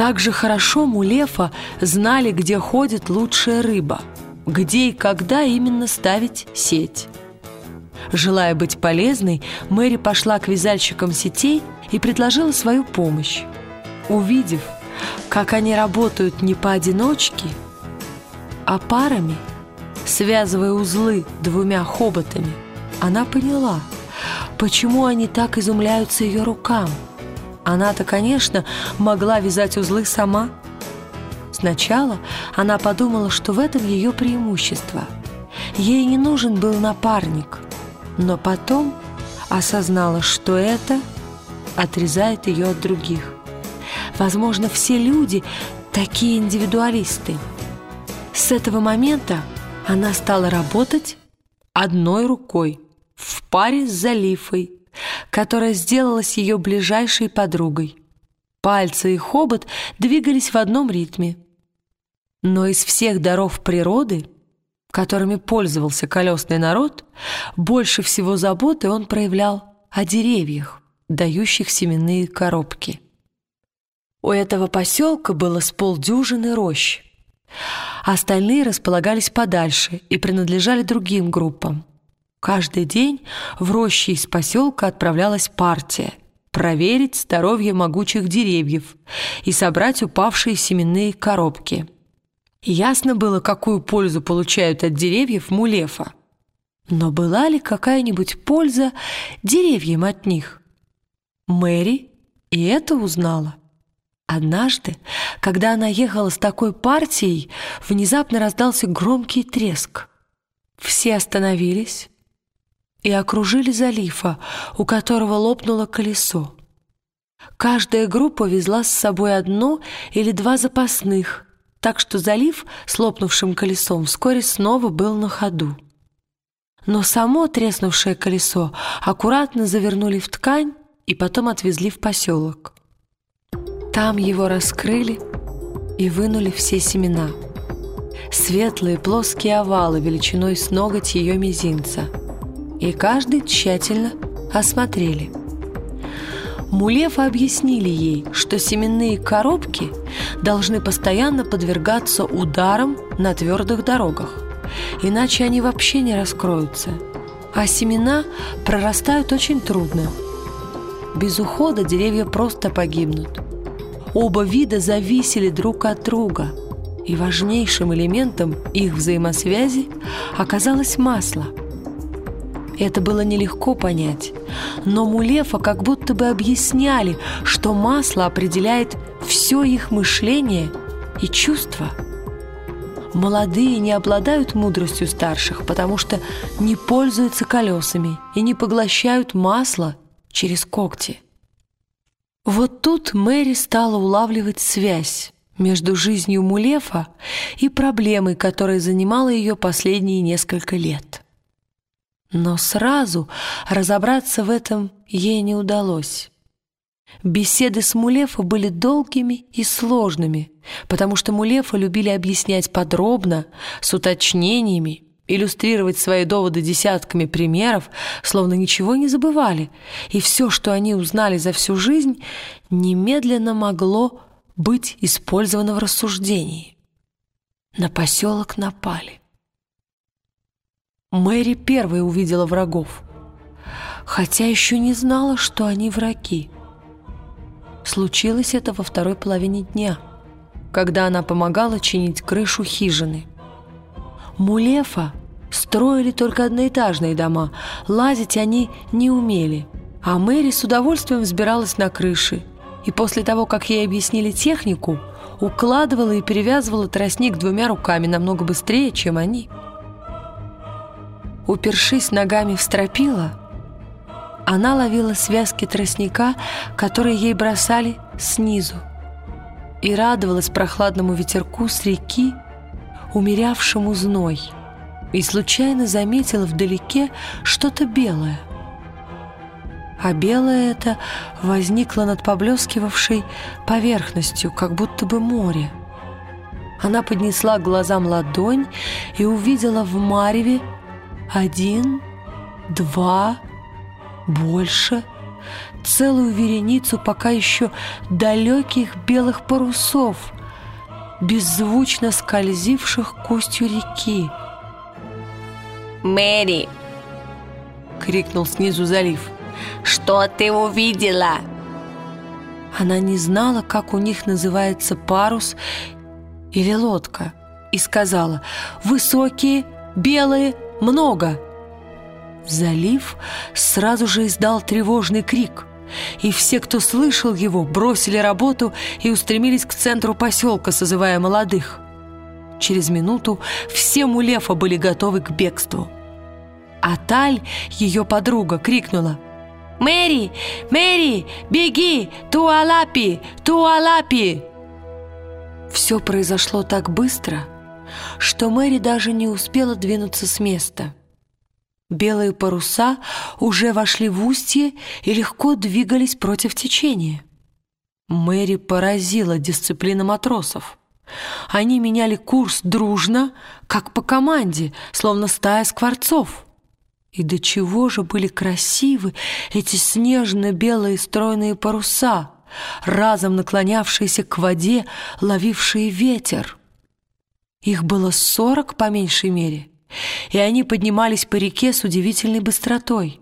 Так же хорошо Мулефа знали, где ходит лучшая рыба, где и когда именно ставить сеть. Желая быть полезной, Мэри пошла к вязальщикам сетей и предложила свою помощь. Увидев, как они работают не поодиночке, а парами, связывая узлы двумя хоботами, она поняла, почему они так изумляются ее рукам. Она-то, конечно, могла вязать узлы сама. Сначала она подумала, что в этом ее преимущество. Ей не нужен был напарник, но потом осознала, что это отрезает ее от других. Возможно, все люди такие индивидуалисты. С этого момента она стала работать одной рукой в паре с Залифой, которая сделалась ее ближайшей подругой. Пальцы и хобот двигались в одном ритме. Но из всех даров природы, которыми пользовался колесный народ, больше всего заботы он проявлял о деревьях, дающих семенные коробки. У этого поселка было с полдюжины рощ. Остальные располагались подальше и принадлежали другим группам. Каждый день в роще из поселка отправлялась партия проверить здоровье могучих деревьев и собрать упавшие семенные коробки. Ясно было, какую пользу получают от деревьев мулефа. Но была ли какая-нибудь польза деревьям от них? Мэри и это узнала. Однажды, когда она ехала с такой партией, внезапно раздался громкий треск. Все остановились и окружили залифа, у которого лопнуло колесо. Каждая группа везла с собой одно или два запасных, так что залив с лопнувшим колесом вскоре снова был на ходу. Но само треснувшее колесо аккуратно завернули в ткань и потом отвезли в поселок. Там его раскрыли и вынули все семена. Светлые плоские овалы величиной с ноготь ее мизинца. И каждый тщательно осмотрели. Мулефа объяснили ей, что семенные коробки должны постоянно подвергаться ударам на твердых дорогах, иначе они вообще не раскроются, а семена прорастают очень трудно. Без ухода деревья просто погибнут – Оба вида зависели друг от друга, и важнейшим элементом их взаимосвязи оказалось масло. Это было нелегко понять, но Мулефа как будто бы объясняли, что масло определяет все их мышление и чувства. Молодые не обладают мудростью старших, потому что не пользуются колесами и не поглощают масло через когти. Вот тут Мэри стала улавливать связь между жизнью Мулефа и проблемой, которая занимала ее последние несколько лет. Но сразу разобраться в этом ей не удалось. Беседы с Мулефа были долгими и сложными, потому что Мулефа любили объяснять подробно, с уточнениями иллюстрировать свои доводы десятками примеров, словно ничего не забывали, и все, что они узнали за всю жизнь, немедленно могло быть использовано в рассуждении. На поселок напали. Мэри первой увидела врагов, хотя еще не знала, что они враги. Случилось это во второй половине дня, когда она помогала чинить крышу хижины. Мулефа Строили только одноэтажные дома, лазить они не умели. А Мэри с удовольствием взбиралась на крыши. И после того, как ей объяснили технику, укладывала и перевязывала тростник двумя руками намного быстрее, чем они. Упершись ногами в стропила, она ловила связки тростника, которые ей бросали снизу, и радовалась прохладному ветерку с реки, умерявшему зной и случайно заметила вдалеке что-то белое. А белое это возникло над поблескивавшей поверхностью, как будто бы море. Она поднесла глазам ладонь и увидела в мареве один, два, больше целую вереницу пока еще далеких белых парусов, беззвучно скользивших костью реки. «Мэри!» — крикнул снизу залив. «Что ты увидела?» Она не знала, как у них называется парус или лодка, и сказала «Высокие, белые, много». Залив сразу же издал тревожный крик, и все, кто слышал его, бросили работу и устремились к центру поселка, созывая молодых. Через минуту все мулефа были готовы к бегству. А Таль, ее подруга, крикнула «Мэри! Мэри! Беги! Туалапи! Туалапи!» Все произошло так быстро, что Мэри даже не успела двинуться с места. Белые паруса уже вошли в устье и легко двигались против течения. Мэри поразила дисциплина матросов. Они меняли курс дружно, как по команде, словно стая скворцов. И до чего же были красивы эти снежно-белые стройные паруса, разом наклонявшиеся к воде, ловившие ветер. Их было сорок по меньшей мере, и они поднимались по реке с удивительной быстротой.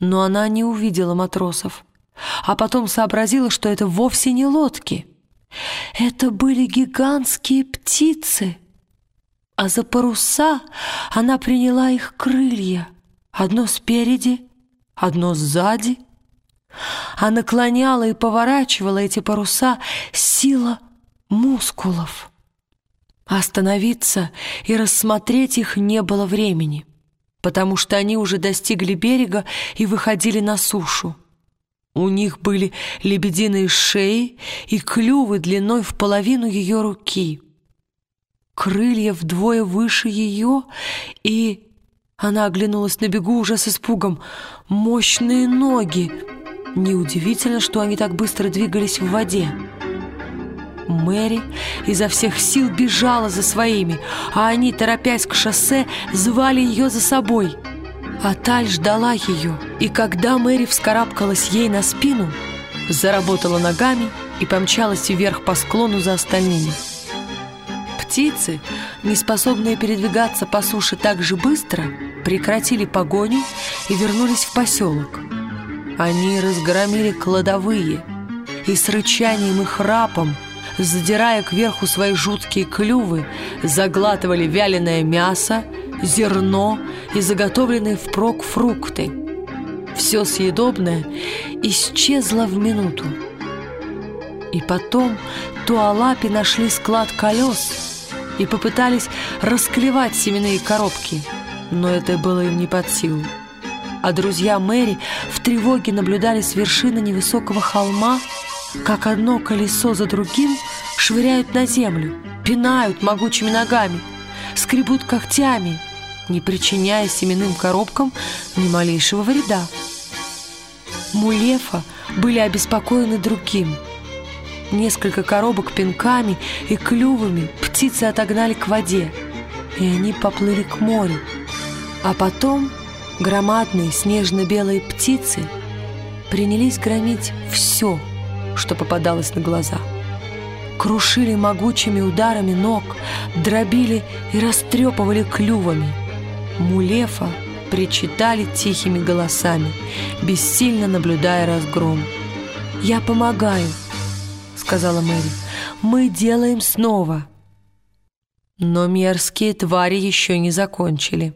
Но она не увидела матросов, а потом сообразила, что это вовсе не лодки. Это были гигантские птицы, а за паруса она приняла их крылья, одно спереди, одно сзади. А наклоняла и поворачивала эти паруса сила мускулов. Остановиться и рассмотреть их не было времени, потому что они уже достигли берега и выходили на сушу. У них были лебединые шеи и клювы длиной в половину ее руки. Крылья вдвое выше ее, и... Она оглянулась на бегу уже с испугом. Мощные ноги! Неудивительно, что они так быстро двигались в воде. Мэри изо всех сил бежала за своими, а они, торопясь к шоссе, звали ее за собой. А Таль ждала ее, и когда Мэри вскарабкалась ей на спину, заработала ногами и помчалась вверх по склону за остальными. Птицы, не способные передвигаться по суше так же быстро, прекратили погоню и вернулись в поселок. Они разгромили кладовые и с рычанием и храпом задирая кверху свои жуткие клювы, заглатывали вяленое мясо, зерно и заготовленные впрок фрукты. Все съедобное исчезло в минуту. И потом туалапи нашли склад колес и попытались расклевать семенные коробки, но это было им не под силу. А друзья Мэри в тревоге наблюдали с вершины невысокого холма, как одно колесо за другим швыряют на землю, пинают могучими ногами, скребут когтями, не причиняя семенным коробкам ни малейшего вреда. Мулефа были обеспокоены другим. Несколько коробок пинками и клювами птицы отогнали к воде, и они поплыли к морю. А потом громадные снежно-белые птицы принялись громить все – что попадалось на глаза. Крушили могучими ударами ног, дробили и растрепывали клювами. Мулефа причитали тихими голосами, бессильно наблюдая разгром. «Я помогаю», — сказала Мэри. «Мы делаем снова». Но мерзкие твари еще не закончили.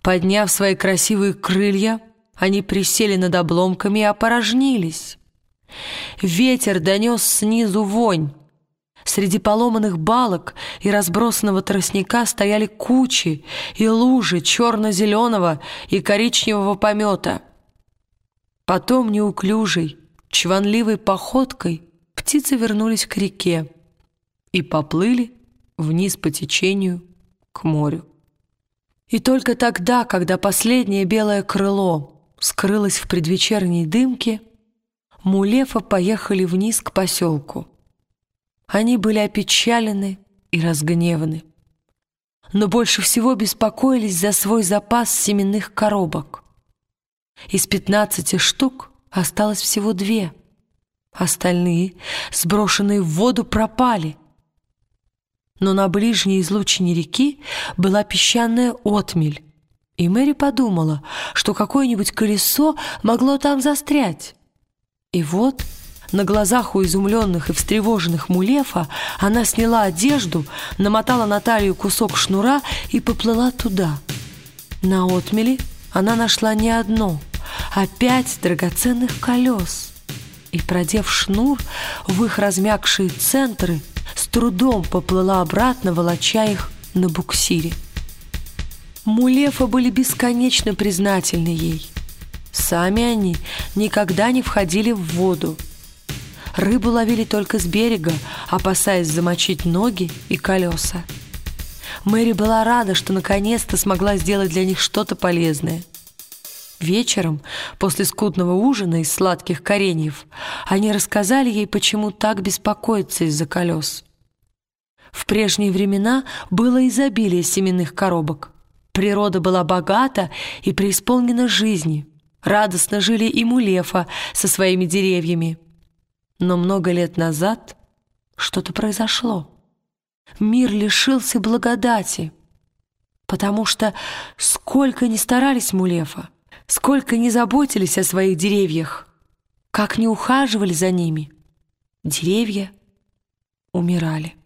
Подняв свои красивые крылья, они присели над обломками и опорожнились. Ветер донес снизу вонь. Среди поломанных балок и разбросанного тростника стояли кучи и лужи черно-зеленого и коричневого помета. Потом неуклюжей, чванливой походкой птицы вернулись к реке и поплыли вниз по течению к морю. И только тогда, когда последнее белое крыло скрылось в предвечерней дымке, Мулефа поехали вниз к поселку. Они были опечалены и разгневаны, но больше всего беспокоились за свой запас семенных коробок. Из пятнадцати штук осталось всего две. Остальные, сброшенные в воду, пропали. Но на ближней излучине реки была песчаная отмель, и Мэри подумала, что какое-нибудь колесо могло там застрять. И вот на глазах у изумленных и встревоженных Мулефа она сняла одежду, намотала на талию кусок шнура и поплыла туда. На отмели она нашла не одно, а пять драгоценных колес. И, продев шнур в их размягшие центры, с трудом поплыла обратно, волоча их на буксире. Мулефа были бесконечно признательны ей. Сами они никогда не входили в воду, Рыбу ловили только с берега, опасаясь замочить ноги и колеса. Мэри была рада, что наконец-то смогла сделать для них что-то полезное. Вечером, после скудного ужина из сладких кореньев, они рассказали ей, почему так беспокоятся из-за колес. В прежние времена было изобилие семенных коробок. Природа была богата и преисполнена жизни. Радостно жили и Мулефа со своими деревьями. Но много лет назад что-то произошло. Мир лишился благодати, потому что сколько ни старались Мулефа, сколько ни заботились о своих деревьях, как ни ухаживали за ними, деревья умирали.